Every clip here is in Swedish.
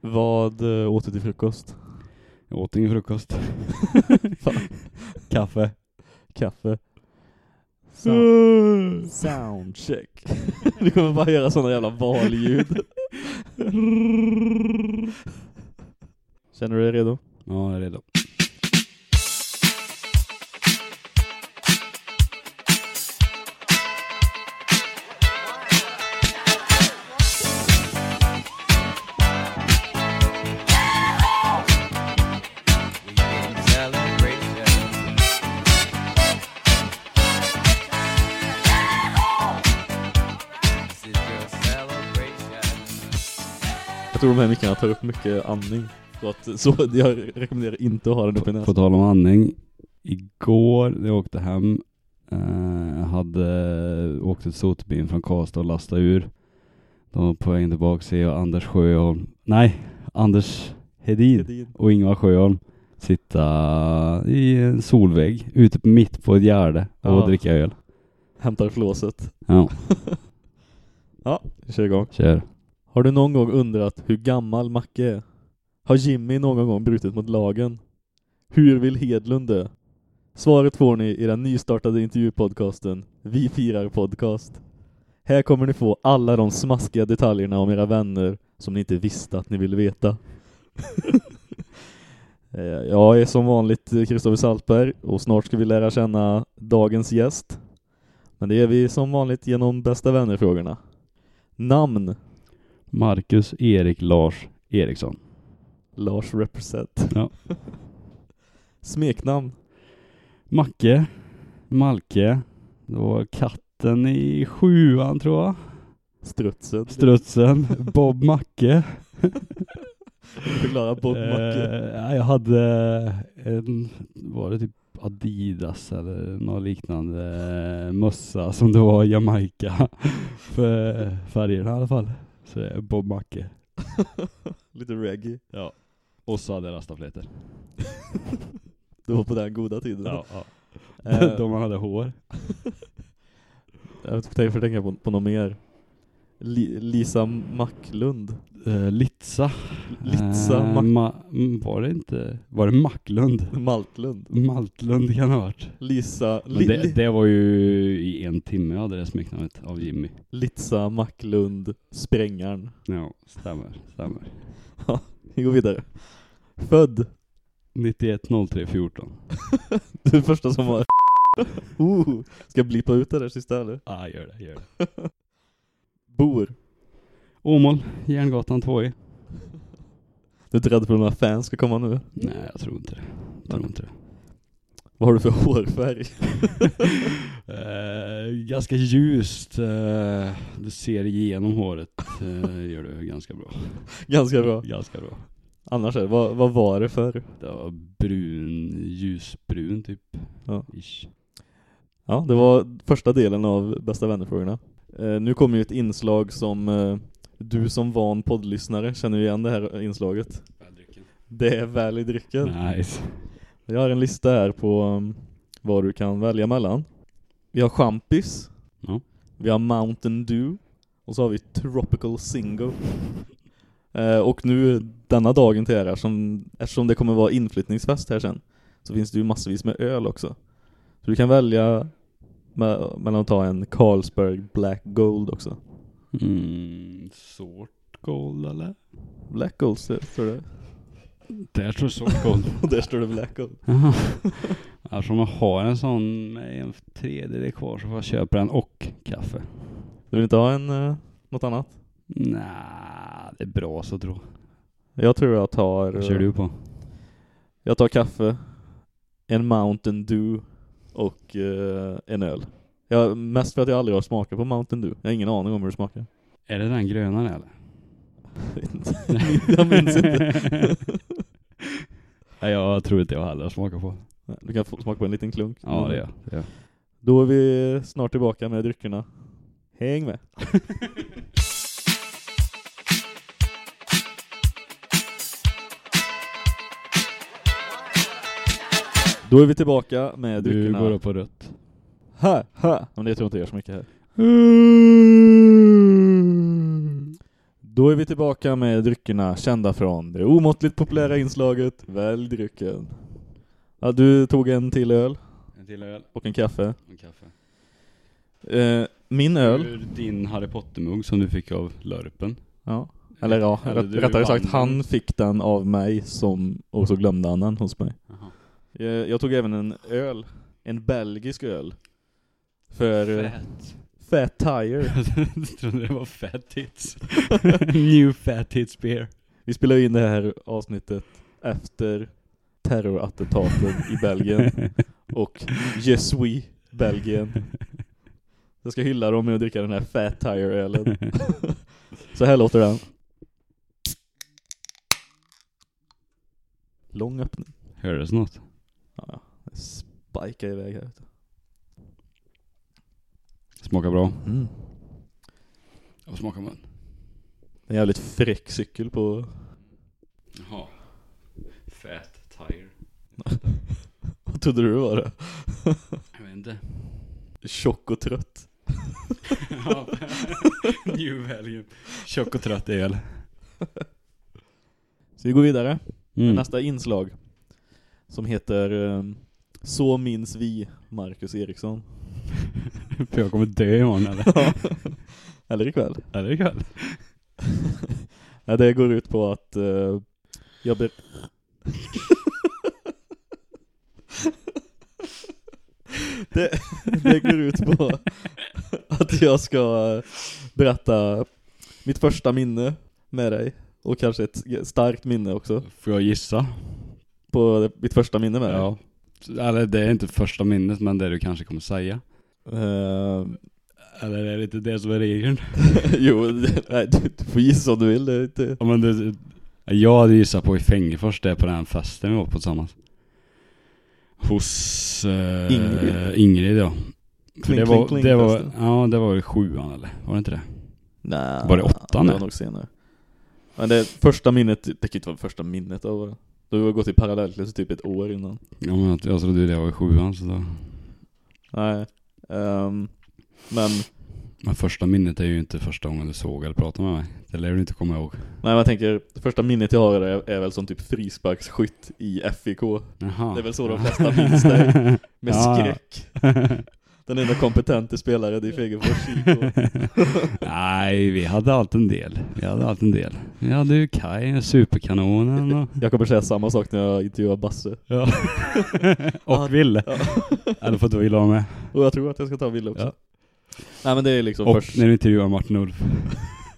Vad eh, åt du till frukost? Jag åt ingen frukost. Kaffe. Kaffe. Sound, soundcheck. du kommer bara göra sådana jävla valljud. Känner du dig redo? Ja, jag är redo. Jag tror de här mickarna tar upp mycket andning. Så, att, så jag rekommenderar inte att ha den uppe i På näsan. tal om andning. Igår när jag åkte hem. Eh, hade åkt ett sotbil från Karlstad och lastat ur. De var på väg tillbaka ser jag Anders Sjöholm. Nej, Anders Hedin och Ingvar Sjöholm sitta i en solvägg ute på mitt på ett gärde och Ja. dricka öl. Hämtar flåset. Ja, Ja, vi kör igång. kör. Har du någon gång undrat hur gammal Macke är? Har Jimmy någon gång brutit mot lagen? Hur vill Hedlund dö? Svaret får ni i den nystartade intervjupodcasten Vi firar podcast. Här kommer ni få alla de smaskiga detaljerna om era vänner som ni inte visste att ni ville veta. Eh, Jag är som vanligt Kristoffer Saltberg och snart ska vi lära känna dagens gäst. Men det är vi som vanligt genom bästa vänner-frågorna. Namn Marcus Erik Lars Eriksson. Lars represent. Ja. Smeknamn. Macke. Malke. Det var katten i sjuan tror jag. Strutsen. Strutsen. Bob Macke. Förklara Bob Macke. Eh, ja, jag hade en, var det typ Adidas eller något liknande mössa som det var Jamaica för färgerna i alla fall. Så det är Bob Macke. Lite reggae. Ja. Och så hade jag rastaflätor. Det var på den goda tiden. Ja, ja. Eh, De man hade hår. jag får tänka på, på något mer. Li, Lisa Macklund. Uh, Litsa. Litsa Mac- ma- mm, var det inte, var det Macklund? Maltlund. Maltlund kan det ha varit. Lisa, li, det, det var ju i en timme jag hade det smeknamnet av Jimmy. Litsa Macklund Sprängaren. Ja, stämmer, stämmer. Vi går vidare. Född. 91 03 14. Du är första som var oh, Ska jag blipa ut det där sista eller? Ja, ah, gör det, gör det. Bor. Åmål, Järngatan 2 e Du är inte rädd för att några fans ska komma nu? Nej, jag tror inte det. Jag tror inte det. Vad har du för hårfärg? Eh, ganska ljust. eh, du ser igenom håret. Uh, gör du ganska bra. Ganska bra. Ganska bra. Annars är det, vad, vad var det för? Det var brun, ljusbrun typ. Ja. Ish. Ja, det var första delen av Bästa vännerfrågorna. Eh, nu kommer ju ett inslag som eh, du som van poddlyssnare känner ju igen det här inslaget. Det är väl i drycken. Nice. Jag har en lista här på um, vad du kan välja mellan. Vi har champis. Ja. Vi har Mountain Dew. Och så har vi Tropical Single. Eh, och nu denna dagen till er som, eftersom det kommer vara inflyttningsfest här sen så finns det ju massvis med öl också. Så du kan välja mellan att ta en Carlsberg Black Gold också. Mm, sort gold eller? Black Gold står det. Där står sort gold. Och där står det Black Gold. Eftersom jag har en sån med en tredjedel kvar så får jag köpa den och kaffe. Du vill inte ha en, eh, något annat? Nej, det är bra så tror jag. Jag tror jag tar... Vad kör du på? Jag tar kaffe, en Mountain Dew och eh, en öl. Jag, mest för att jag aldrig har smakat på Mountain Dew. Jag har ingen aning om hur det smakar. Är det den gröna eller? jag minns inte. Nej, jag tror inte jag heller smakar på. Du kan smaka på en liten klunk. Ja, det gör jag. Då är vi snart tillbaka med dryckerna. Häng med! Då är vi tillbaka med Du dryckerna. går upp på rött. Ha, ha. Men det tror jag inte gör så mycket här. Då är vi tillbaka med dryckerna kända från det omåttligt populära inslaget Välj drycken. Ja, du tog en till öl En till öl och en kaffe. en kaffe. Eh, min öl, Ur din Harry Potter-mugg som du fick av Lörpen. ja. eller ja, Eller rätt, du rättare sagt han fick den av mig som, och så glömde han den hos mig. Jaha. Jag, jag tog även en öl, en belgisk öl. För eh, Fett. Fat Tire. Jag trodde det var Fat Tits. New Fat Tits beer. Vi spelar in det här avsnittet efter terrorattentaten i Belgien och Je suis Belgien. Jag ska hylla dem med att dricka den här Fat Tire-ölen. Så här låter den. Lång öppning. Hördes något? Ja, spikar iväg här. du. Smakar bra. Mm. Vad smakar man? En jävligt fräck cykel på... Jaha. Fat Tire. Vad trodde du var det? Jag vet inte. Tjock och trött. New value. Tjock och trött öl. Så vi går vidare. Mm. Nästa inslag. Som heter eh, Så minns vi Marcus Eriksson. För jag kommer dö imorgon eller? Eller ikväll. Eller ikväll? ja, det går ut på att eh, jag ber... det, det går ut på att jag ska berätta mitt första minne med dig. Och kanske ett starkt minne också. Får jag gissa? På mitt första minne med dig. Ja. Eller det är inte första minnet men det du kanske kommer säga. Eh, Eller är det inte det som är regeln? jo, nej, du, du får gissa om du vill. Det är inte... Ja, men det, jag hade gissat på i Fängefors, det är på den festen vi var på tillsammans. Hos eh, Ingrid. Ingrid ja. För Kling, det var, kling det var, festen. ja det var i sjuan eller? Var det inte det? Nej, Var det åttan Det var nog senare. Men det första minnet, det kan inte vara första minnet av Du har gått i parallellklass typ ett år innan. Ja men jag, jag trodde det var i sjuan så då. Nej. ehm, men, Men första minnet är ju inte första gången du såg eller pratade med mig. Det lär du inte komma ihåg. nej men jag tänker, det första minnet jag har är, är väl som typ frisparksskytt i FIK. Jaha. Det är väl så de flesta minns dig. Med Ja. skräck. Den enda kompetente spelaren i Fegefors IK. Nej, vi hade allt en del. Vi hade allt en del. Vi hade ju Kaj, superkanonen och... Jag kommer säga samma sak när jag intervjuar Basse. Ja. och Ville. Ja. Eller får du Ville vara med. Och jag tror att jag ska ta Wille också. Ja. Nej men det är liksom Och först när du intervjuar Martin Ulf.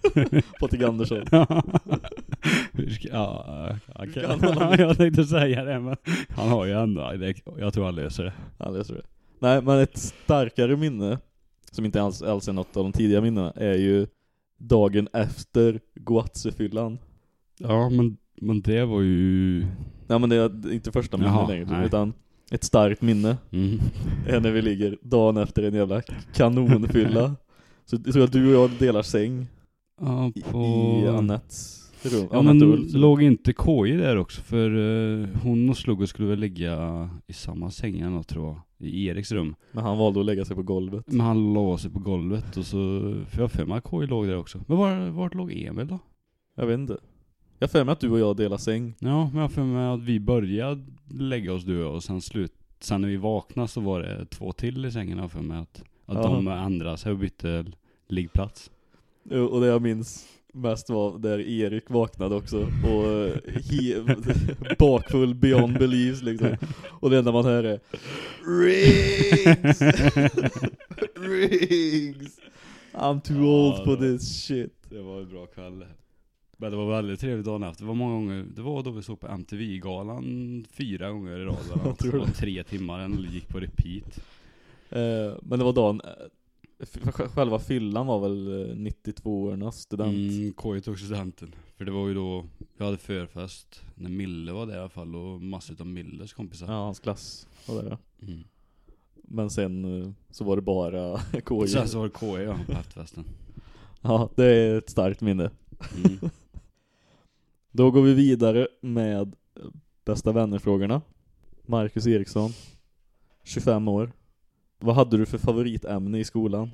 Patrik Andersson. Hur ska, ja, kan han ha- jag tänkte säga det men han har ju ändå, det- jag tror han löser det. Ja, det tror jag. Nej, men ett starkare minne, som inte alls, alls är något av de tidiga minnena, är ju dagen efter Guatzefyllan. Ja men, men det var ju... Nej men det är inte första minnet Jaha, längre, nej. utan ett starkt minne Mm. är när vi ligger dagen efter en jävla kanonfylla. Så jag tror att du och jag delar säng Ja, i, på... i Anettes rum. Ja men Ulf. låg inte KJ där också? För eh, hon och Sluggo skulle väl ligga i samma säng eller något, tror jag. I Eriks rum. Men han valde att lägga sig på golvet. Men han låg sig på golvet och så... För jag har för mig att KJ låg där också. Men var, vart låg Emil då? Jag vet inte. Jag har för mig att du och jag delar säng. Ja, men jag har för mig att vi började lägga oss du och jag, och sen slut... Sen när vi vaknade så var det två till i sängen jag har för mig att, att de ändrade sig och bytte liggplats. Och det jag minns mest var där Erik vaknade också och eh, he, bakfull beyond beliefs liksom. Och det enda man hör är Riggs! Riggs! I'm too old Ja, for det- this shit. Det var en bra kväll. Men det var väldigt trevligt dagen efter. Det var många gånger, det var då vi såg på MTV-galan fyra gånger i rad. Det var tre timmar, den gick på repeat. Eh, men det var dagen, själva fyllan var väl eh, 92-ornas student. Mm, KJ tog studenten. För det var ju då, vi hade förfest när Mille var där i alla fall och massor av Milles kompisar. Ja, hans klass var det ja. Mm. Men sen eh, så var det bara KJ. Sen så var det KJ ja, på efterfesten. Ja, det är ett starkt minne. Mm. Då går vi vidare med eh, bästa vännerfrågorna. Marcus Eriksson, 25 år. Vad hade du för favoritämne i skolan?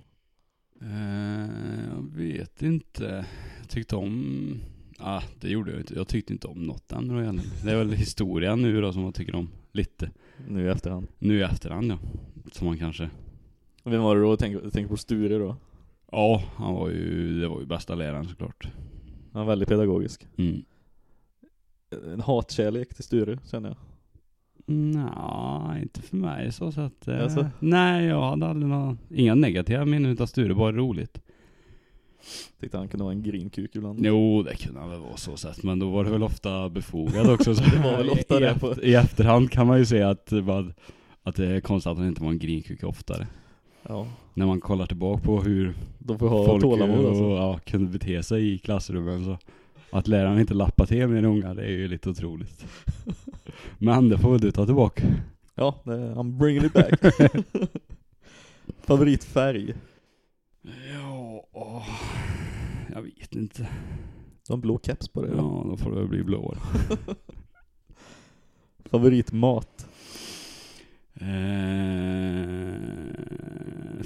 Eh, jag vet inte. Jag tyckte om... Ah, det gjorde jag inte. Jag tyckte inte om något ämne då. Det är väl historien nu då som jag tycker om lite. Nu i efterhand. Nu i efterhand ja. Som man kanske... Vem var det då? Tänk, tänk på Sture då. Ja, han var ju... Det var ju bästa läraren såklart. Han var väldigt pedagogisk. Mm. En hatkärlek till Sture, känner jag. Nej, inte för mig så att... Eh, Alltså? Nej, jag hade aldrig några... Inga negativa minnen utav Sture, bara roligt. Tyckte han kunde vara en grinkuk ibland. Jo, det kunde han väl vara så sett, men då var det väl ofta befogat också. Så Det var väl ofta I, det på- I efterhand kan man ju säga att, att det är konstigt att han inte var en grinkuk oftare. Ja. När man kollar tillbaka på hur De får ha folk tålamod och, alltså. ja, kunde bete sig i klassrummen så att läraren inte lappar till en unga, det är ju lite otroligt. Men det får väl du ta tillbaka. Ja, I'm bringing it back. Favoritfärg? Ja, åh, jag vet inte. Du har en blå keps på dig. Ja, då får det bli blå. Favoritmat? Eh,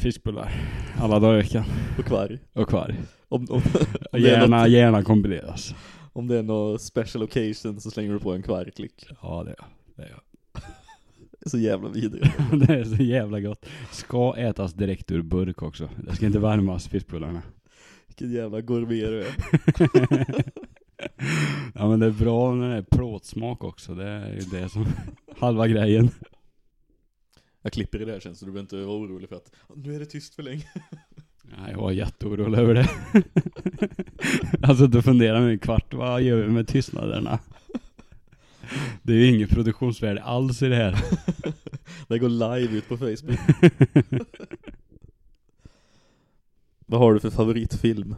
fiskbullar. Alla dagar i veckan. Och kvarg? Och kvarg. Om, om, om, Gärna, något, gärna kombineras. om det är någon special occasion så slänger du på en kvargklick. Ja, det är det. Är Det är så jävla vidrigt. det är så jävla gott. Ska ätas direkt ur burk också. Det ska inte värmas, fiskbullarna. Vilken jävla gourmet du är. ja men det är bra med det är plåtsmak också. Det är ju det som halva grejen. Jag klipper i det här sen så du behöver inte vara orolig för att nu är det tyst för länge. Ja, jag var jätteorolig över det. alltså du funderar med en kvart, vad gör vi med tystnaderna? Det är ju inget produktionsvärde alls i det här. Det går live ut på Facebook. Vad har du för favoritfilm?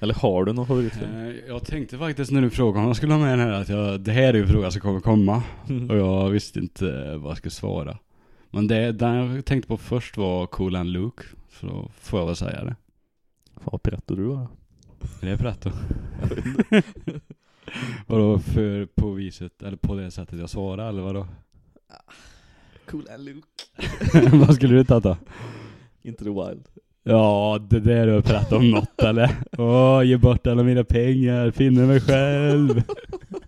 Eller har du någon favoritfilm? Eh, Jag tänkte faktiskt när du frågade om jag skulle ha med den här att jag, det här är ju en fråga som kommer komma. Och jag visste inte vad jag skulle svara. Men det, den jag tänkte på först var Cool and Luke. Så då får jag väl säga det. Fan vad pretto du var. Är det pretto? Vadå för på viset, eller på det sättet jag svarade eller vadå? Cool and Luke. vad skulle du ta då? Into the wild. Ja, det där är pretto om något eller? Åh, ge bort alla mina pengar, finna mig själv.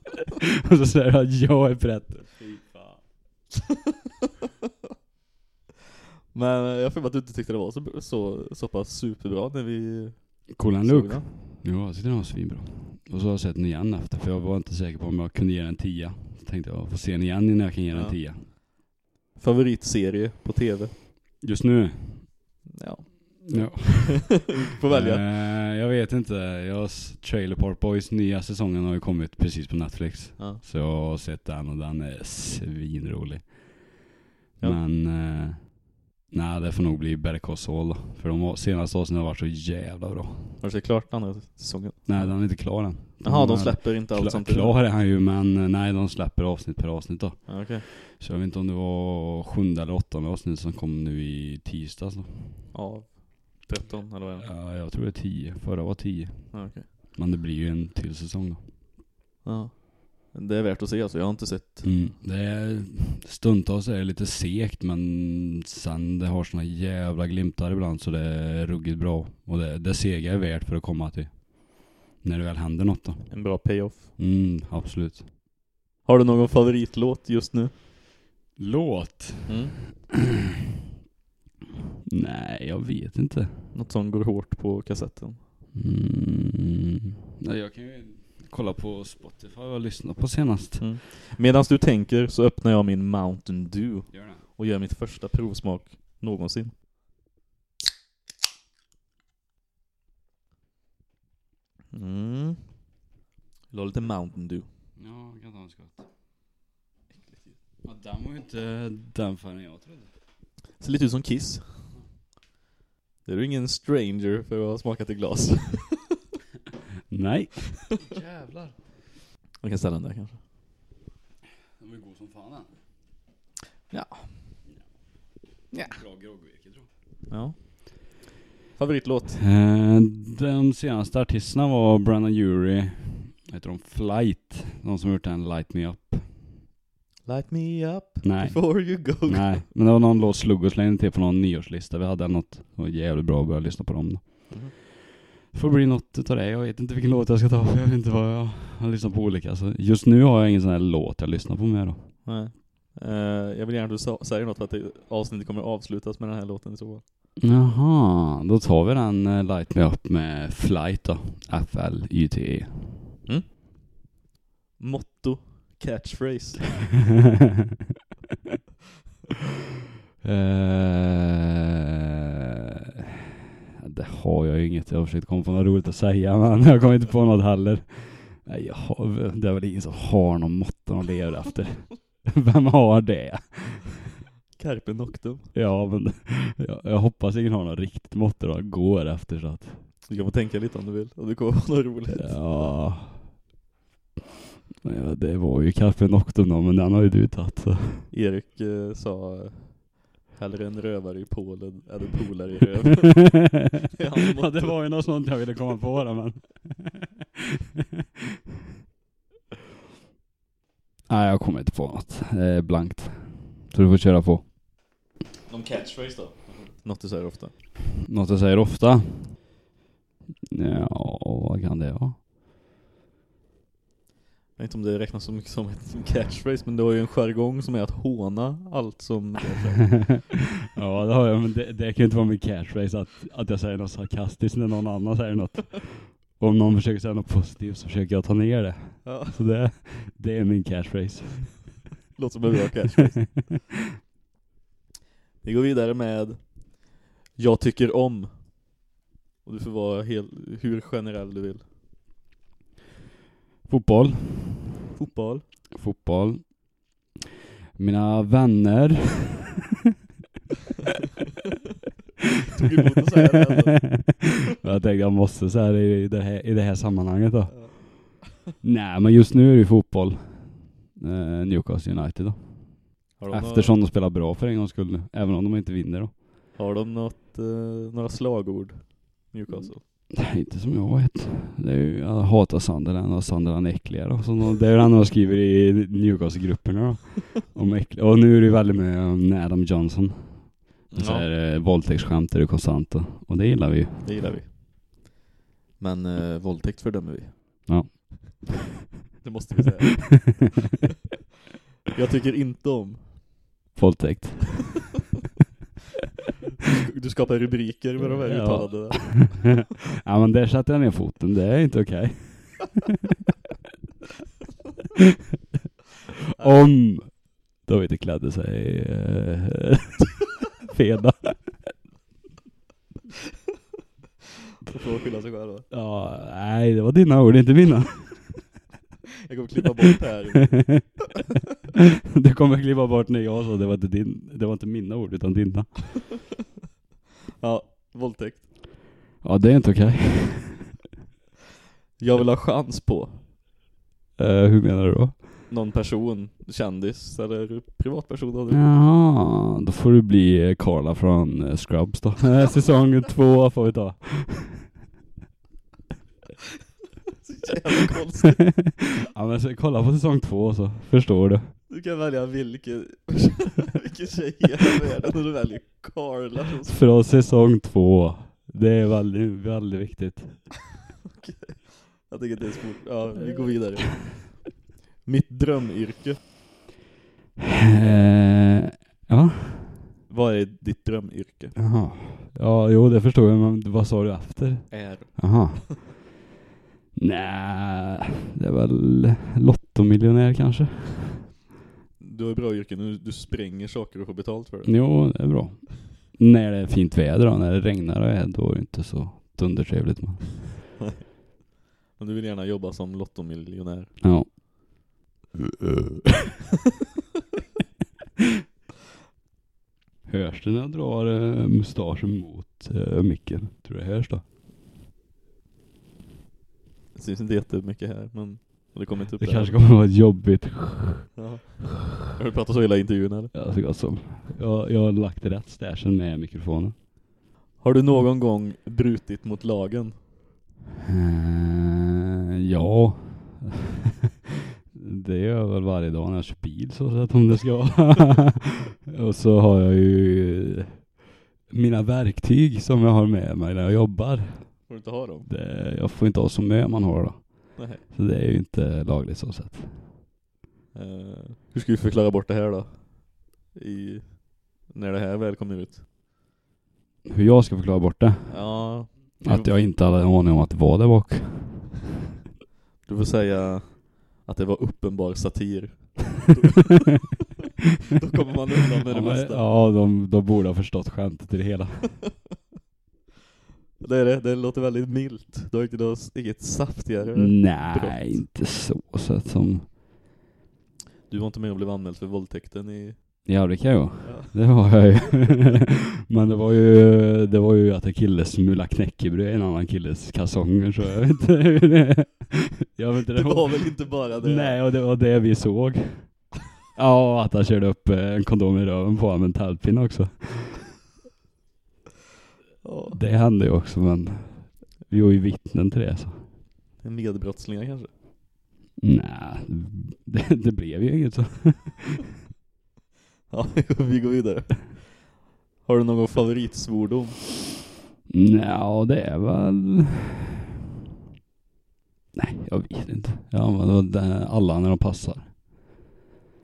Och så säger jag att jag är pretto. Fy fan. Men jag får att du inte tyckte det var så, så, så pass superbra när vi såg Luke? den. Jo, jag tyckte den var svinbra. Och så har jag sett den igen efter, för jag var inte säker på om jag kunde ge den en tia. Så tänkte jag, får se den igen innan jag kan ge den Ja. en tia. Favoritserie på TV? Just nu? Ja. Ja. Får välja. Eh, jag vet inte. Jag, s- Trailer Park Boys nya säsongen har ju kommit precis på Netflix. Ja. Så jag har sett den och den är svinrolig. Ja. Men, eh, nej det får nog bli Better Call Saul. För de senaste avsnitten har varit så jävla bra. Har du sett klart andra säsongen? Nej den är inte klar än. Jaha, de är- släpper inte allt samtidigt? klar är han ju men eh, nej de släpper avsnitt per avsnitt då. Okej. Så jag vet inte om det var sjunde eller åttonde avsnitt som kom nu i tisdags då. Ja. 13 eller vad är det? Ja, jag tror det är tio. Förra var tio. Okej. Men det blir ju en till säsong då. Ja. Det är värt att se alltså, jag har inte sett Mm. Det är, stundtals är det lite segt men sen det har såna jävla glimtar ibland så det är ruggigt bra. Och det, det sega är värt för att komma till. När det väl händer något då. en bra payoff. Mm, absolut. Har du någon favoritlåt just nu? Låt? Mm. Nej, jag vet inte. Något som går hårt på kassetten? Mm. Nej, jag kan ju kolla på Spotify jag lyssnat på senast. Mm. Medan du tänker så öppnar jag min Mountain Dew Gör och gör mitt första provsmak någonsin. Mm. Vill ha lite Mountain Dew? Ja, jag kan ta en skott. Ja, den var ju inte den förrän jag trodde. Ser lite ut som Kiss. Det är du ingen stranger för att ha smakat i glas. Nej. Jävlar. Man kan ställa den där kanske. Den var ju god som fan den. Ja. Ja. Bra groggvirke tror jag. Ja. Favoritlåt? Eh, de senaste artisterna var Brennan Urie, heter de Flight, de som gjort den Light Me Up. Light me up Nej. before you go. Nej, men det var någon låt slog och slängde till på någon nyårslista vi hade eller något. Det var jävligt bra att börja lyssna på dem då. Mhm. Får bli något utav det. Jag vet inte vilken låt jag ska ta för jag vet inte vad jag har lyssnat på olika. Så just nu har jag ingen sån här låt jag lyssnar på mer då. Nej. Eh, jag vill gärna att du säger något för att det, avsnittet kommer avslutas med den här låten i så fall. Jaha, då tar vi den eh, Light Me Up med Flight då. F-L-Y-T-E. Motto, catchphrase. Eh, det har jag ju inget. Jag har försökt komma på något roligt att säga men jag kommer inte på något heller. Nej, jag har, det är väl ingen som har någon motto de lever efter. Vem har det? Carpe noctum. Ja men jag, jag hoppas ingen har något riktigt motto de går efter så att Du kan få tänka lite om du vill. Om du kommer på något roligt. ja. ja det var ju Carpe Noctum då men den har ju du tagit så. Erik eh, sa hellre en rövare i Polen än en polare i röv. är hans ja det var ju något sånt jag ville komma på då men. Nej jag kommer inte på något. Det är blankt. Så du får köra på. Någon catchphrase då? Något du säger ofta. Något jag säger ofta? Ja, vad kan det vara? Jag vet inte om det räknas så mycket som ett catchphrase, men det har ju en jargong som är att håna allt som ja det har jag, men det, det kan ju inte vara min catchphrase att, att jag säger något sarkastiskt när någon annan säger något. Om någon försöker säga något positivt så försöker jag ta ner det. ja, Så det, det är min catchphrase. låter som en bra catchphrase. Vi går vidare med Jag tycker om. Och du får vara helt, hur generell du vill. Fotboll. Fotboll. Fotboll. Mina vänner. Tog emot att säga det. jag tänkte jag måste säga det i det här, i det här sammanhanget då. Nej men just nu är det ju fotboll. Eh, Newcastle United då. Har de Eftersom de spelar bra för en gångs skull nu. Även om de inte vinner då. Något, har de något, eh, några slagord? Newcastle. Nej, inte som jag vet. Det är ju, jag hatar Sunderland och Sunderland är äckliga då. De, det är det enda de skriver i Newcastle-grupperna då. Om äckliga. Och nu är det väldigt med um, Adam Johnson. Så är det våldtäktsskämt är det konstant och, och det gillar vi ju. Det gillar vi. Men eh, våldtäkt fördömer vi. Ja. Det måste vi säga. Jag tycker inte om. Våldtäkt. Du skapar rubriker med de här Ja. uttalandena. ja men där satte jag ner foten, det är inte okej. Om de inte klädde sig eh, då. Då får man skylla sig själv. va? Ja, nej det var dina ord, inte mina. Jag kommer klippa bort det här. du kommer klippa bort när jag sa det var inte din, det var inte mina ord utan dina. Ja, våldtäkt. Ja det är inte okej. Jag vill ha chans på Eh, hur menar du då? någon person, kändis eller privatperson. Av det. Jaha, då får du bli eh, Carla från eh, Scrubs då. Eh, Säsong två får vi ta. Så jävla konstigt. ja men så, kolla på säsong två så förstår du. Du kan välja vilken, tjej i hela världen och du väljer Carla. som- Från säsong två. Det är väldigt, väldigt viktigt. Jag tycker det är svårt. Ja, vi går vidare. Mitt drömyrke. Eh, ja, Vad är ditt drömyrke? jaha. Ja, jo det förstår jag, men vad sa du efter? Är. Jaha. Nej, det är väl lottomiljonär kanske. Du har bra yrken, du, du spränger saker och får betalt för det. Jo, det är bra. När det är fint väder då, när det regnar och är, då är det inte så dundertrevligt. Men. Men du vill gärna jobba som lottomiljonär. Ja. hörs det när jag drar uh, mustaschen mot uh, micken? Tror du det hörs då? Det syns inte jättemycket här, men det kommer inte upp Det där. kanske kommer att vara jobbigt. Ja. Har du pratat så hela intervjun eller? Ja, så gott som. Jag, jag har lagt rätt stashen med mikrofonen. Har du någon gång brutit mot lagen? Eh, ja. det gör jag väl varje dag när jag kör bil så sett om det ska vara. Och så har jag ju mina verktyg som jag har med mig när jag jobbar. Får du inte ha dem? Det, jag får inte ha så mycket man har då. Nej. Så det är ju inte lagligt så sett. Eh, hur ska vi förklara bort det här då? I, när det här väl kommer ut? Hur jag ska förklara bort det? Ja, Att jag inte hade en aning om att det var där bak. du får säga att det var uppenbar satir. Då kommer man undan med det ja, men, mesta. ja de, de borde ha förstått skämtet i det hela. Det, är det, det låter väldigt milt. Du har inte något, inget saftigare. Nej, brott. inte så sett som... Du var inte med och blev anmäld för våldtäkten i... Ja det kan jag Ja. Det var jag ju. Men det var ju, det var ju att en kille smulade knäckebröd i en annan killes kalsonger så jag vet inte hur det... Jag vet inte Det var väl inte bara det? Nej, och det var det vi såg. Ja, att han körde upp en kondom i röven på honom med en tältpinne också. Ja. Det hände ju också men vi var ju vittnen till det så. En medbrottslingar kanske? Nej, det, det blev ju inget så. Ja, vi går vidare. Har du någon favoritsvordom? Ja, det är väl... Nej, jag vet inte. Ja, men det- alla när de passar.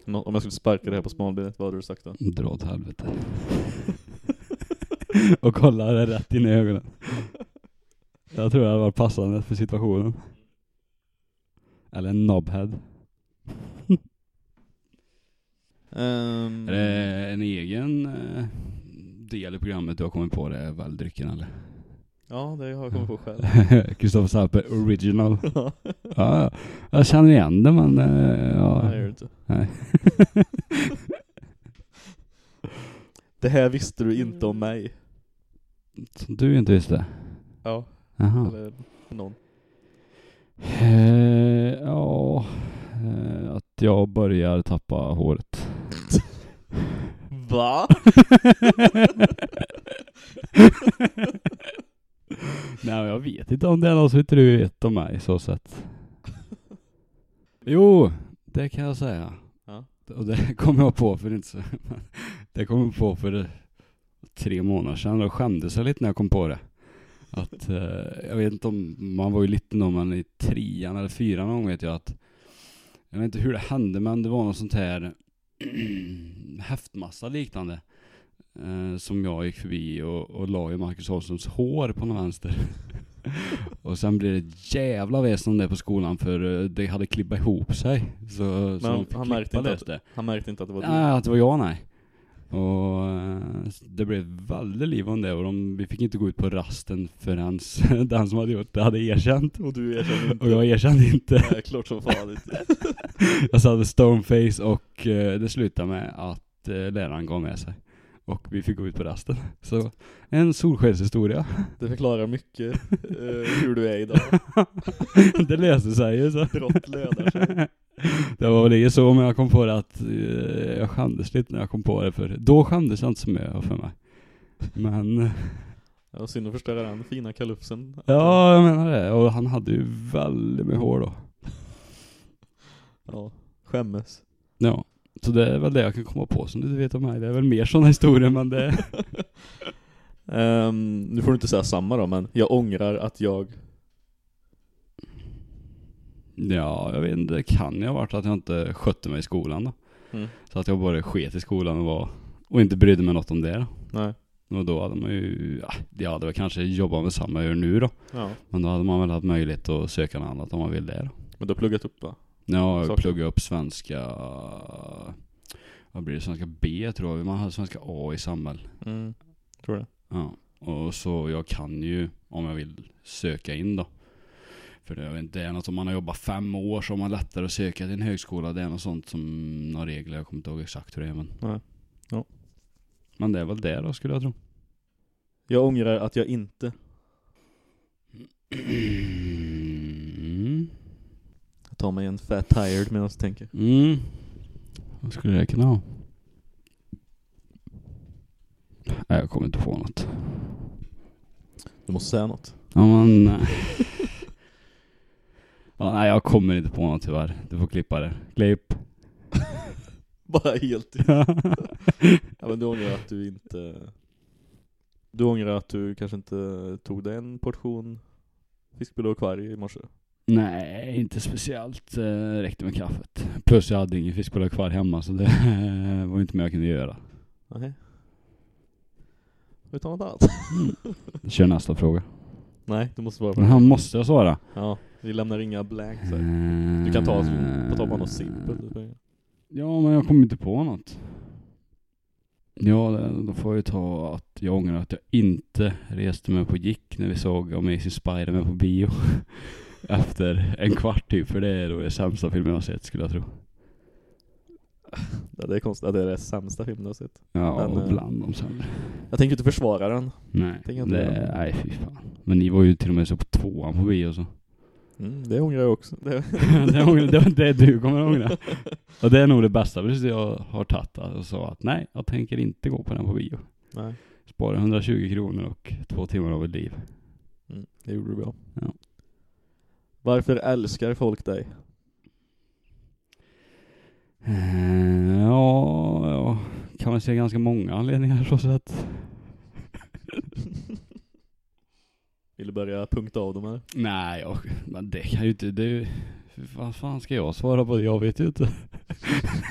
Om jag skulle sparka det här på smalbenet, vad hade du sagt då? Dra åt helvete. och kolla det rätt in i ögonen. Jag tror det hade varit passande för situationen. Eller en knobhead. Ehm, Är det en egen eh, del i programmet du har kommit på det, är väl drycken eller? Ja, det har jag kommit på själv. Kristoffer Sapper original. Ja, jag känner igen det men eh, ja. Nej, det gör du inte. Nej. Det här visste du inte om mig. Som du inte visste? Ja, Jaha. eller någon. Eh, ja, eh, att jag börjar tappa håret. Va? Nej jag vet inte om det är något som inte du vet om mig så sett. Jo, det kan jag säga. Ja. Och det kom jag på för inte så... Det kom jag på för tre månader sedan och skämdes jag lite när jag kom på det. Att, eh, jag vet inte om, man var ju liten då, men i trean eller fyran någon gång vet jag att Jag vet inte hur det hände men det var något sånt här häftmassa liknande eh, Som jag gick förbi och, och la i Marcus Holmströms hår på den vänster Och sen blev det ett jävla väsen om det på skolan för eh, det hade klippat ihop sig Så, så han- märkte inte det. att- Han märkte inte att det var du. Nej, att det var jag nej. Och eh, det blev väldigt liv om det och de, vi fick inte gå ut på rasten förrän den som hade gjort det hade erkänt. Och du erkände inte. Och jag erkände inte. Nej, klart som fan inte. Jag satte stoneface och eh, det slutade med att eh, läraren gav med sig. Och vi fick gå ut på rasten. Så en solskenshistoria. Det förklarar mycket eh, hur du är idag. det löste sig ju så. Brott lönar sig. Det var väl inget så men jag kom på det att eh, jag skämdes lite när jag kom på det för då skämdes jag inte så mycket för mig. Men Det var synd att förstöra den fina kalufsen. Ja, jag menar det. Och han hade ju väldigt med hår då. Ja, skämmes. Ja. Så det är väl det jag kan komma på som du vet om mig. Det är väl mer sådana historier men det... Ehm, nu får du inte säga samma då, men jag ångrar att jag... Ja, jag vet inte. Det kan ju ha varit att jag inte skötte mig i skolan då. Mm. Så att jag bara sket i skolan och var... Och inte brydde mig något om det då. Nej. Och då hade man ju... Ja, jag hade väl kanske jobbat med samma jag gör nu då. Ja. Men då hade man väl haft möjlighet att söka något annat om man vill det då. Men du har pluggat upp va? Ja, jag Saker. pluggade upp svenska... Vad blir det? Svenska B tror jag. Man hade svenska A i samhäll. Mm. Tror det. Ja. Och så jag kan ju, om jag vill, söka in då. För det, inte, det är något om man har jobbat fem år så har man lättare att söka till en högskola. Det är något sånt som, några regler, jag kommer inte ihåg exakt hur det är men. Nej. Ja. Men det är väl det då skulle jag tro. Jag ångrar att jag inte... Mm. Jag tar mig en fat tired medan jag tänker. Mm. Vad skulle det kunna ha? Nej, jag kommer inte på något. Du måste säga något. Ja men... ja, nej jag kommer inte på något tyvärr. Du får klippa det. Klipp. Bara helt... Ja men du ångrar att du inte... Du ångrar att du kanske inte tog dig en portion fiskbulle och kvarg i morse? Nej, inte speciellt. Eh, räckte med kaffet. Plus jag hade ingen fiskbulle kvar hemma så det var inte mer jag kunde göra. Nej. Vi tar något annat. Kör nästa fråga. Nej, du måste svara på det. han måste jag svara. Ja, vi lämnar inga blanks här. Du kan ta, på tal om något simpelt. Ja, men jag kommer inte på något. Ja, då får jag ju ta att jag ångrar att jag inte reste mig på gick när vi såg Amazing Spider-Man på bio. Efter en kvart typ, för det är då det sämsta filmen jag har sett skulle jag tro. Ja, det är konstigt, det är det sämsta filmen du har sett. Ja, Men, och eh, bland de sämre. Jag tänker inte försvara den. Nej, det, nej fy fan. Men ni var ju till och med så på tvåan på bio så. Mm, det ångrar jag också. Det, det, ångrar, det det du kommer att ångra. Och det är nog det bästa beslutet jag har tagit. Och sa att nej, jag tänker inte gå på den på bio. nej, Spara 120 kronor och två timmar av ett liv. mm, det gjorde du bra. Ja. Varför älskar folk dig? Eh, ja, ja, kan man säga ganska många anledningar så att. Vill du börja punkta av dem här? Nej, jag, men det kan ju inte, det, vad fan ska jag svara på det? Jag vet ju inte.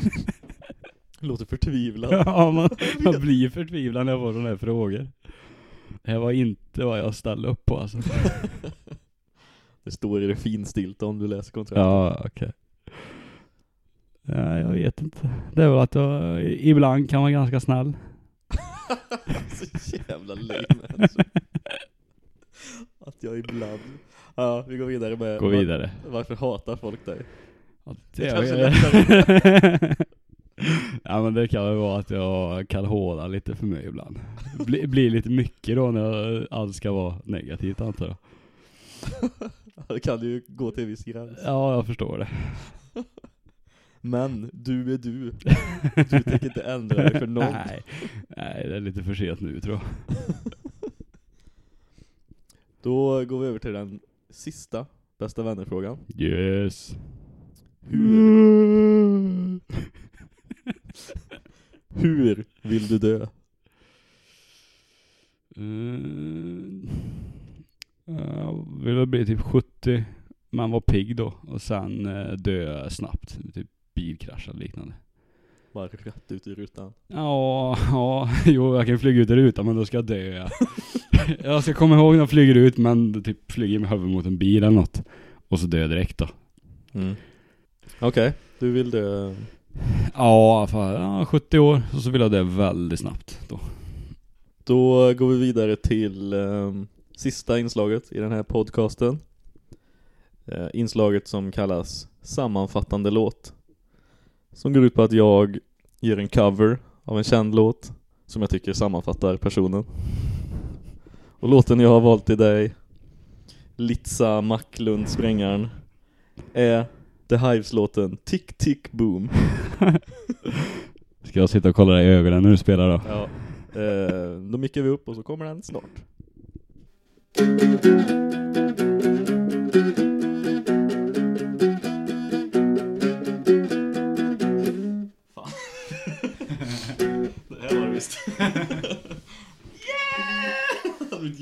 Låter förtvivlad. ja, man, man blir förtvivlad när jag får sådana här frågor. Det här var inte vad jag ställde upp på alltså. Det står i det finstilta om du läser kontraktet. Ja, okej. Ja, jag vet inte. Det är väl att jag ibland kan vara ganska snäll. Så jävla lame alltså. Jag ibland... Ja, vi går vidare med... Gå vidare. Var, varför hatar folk dig? Ja, Det det kanske är Ja men det kan väl vara att jag kan håla lite för mig ibland. Bli, blir lite mycket då när allt ska vara negativt antar jag. Det kan ju gå till en viss gräns. Ja, jag förstår det. Men du är du. Du tänker inte ändra dig för någon. Nej, nej, det är lite för sent nu tror jag. Då går vi över till den sista bästa vänner-frågan. Yes. Hur, hur vill du dö? Mm. Jag vill väl bli typ 70, man var pigg då. Och sen eh, dö snabbt. Typ bilkrasch eller liknande. Bara rätt ut i rutan. Ja, ja, jo jag kan flyga ut i rutan men då ska jag dö. jag ska komma ihåg när jag flyger ut men typ flyger med huvudet mot en bil eller något. Och så dör jag direkt då. Mm. Okej, du vill dö. Ja, fan, ja, 70 år. Och så vill jag dö väldigt snabbt då. Då går vi vidare till ehm, sista inslaget i den här podcasten. Eh, inslaget som kallas sammanfattande låt. Som går ut på att jag gör en cover av en känd låt som jag tycker sammanfattar personen. Och låten jag har valt till dig, Litsa Macklund Sprängaren, är The Hives-låten Tick Tick Boom. Ska jag sitta och kolla dig i ögonen när du spelar då? Ja, eh, då mickar vi upp och så kommer den snart.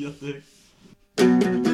Bierdecks.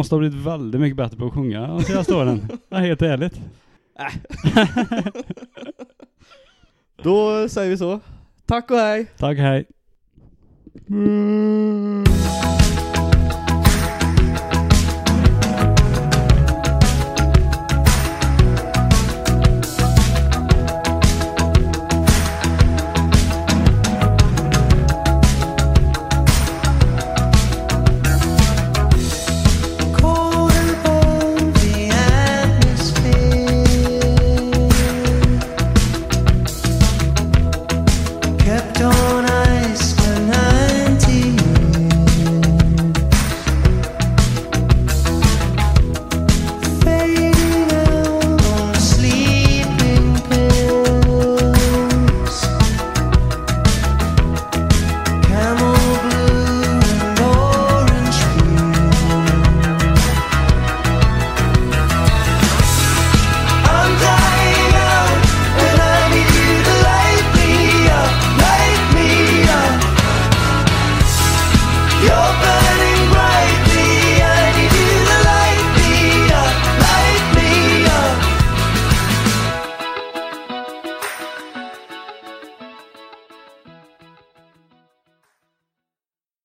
Måste ha blivit väldigt mycket bättre på att sjunga de senaste åren. Ja, helt ärligt. Då säger vi så. Tack och hej! Tack, hej. Cold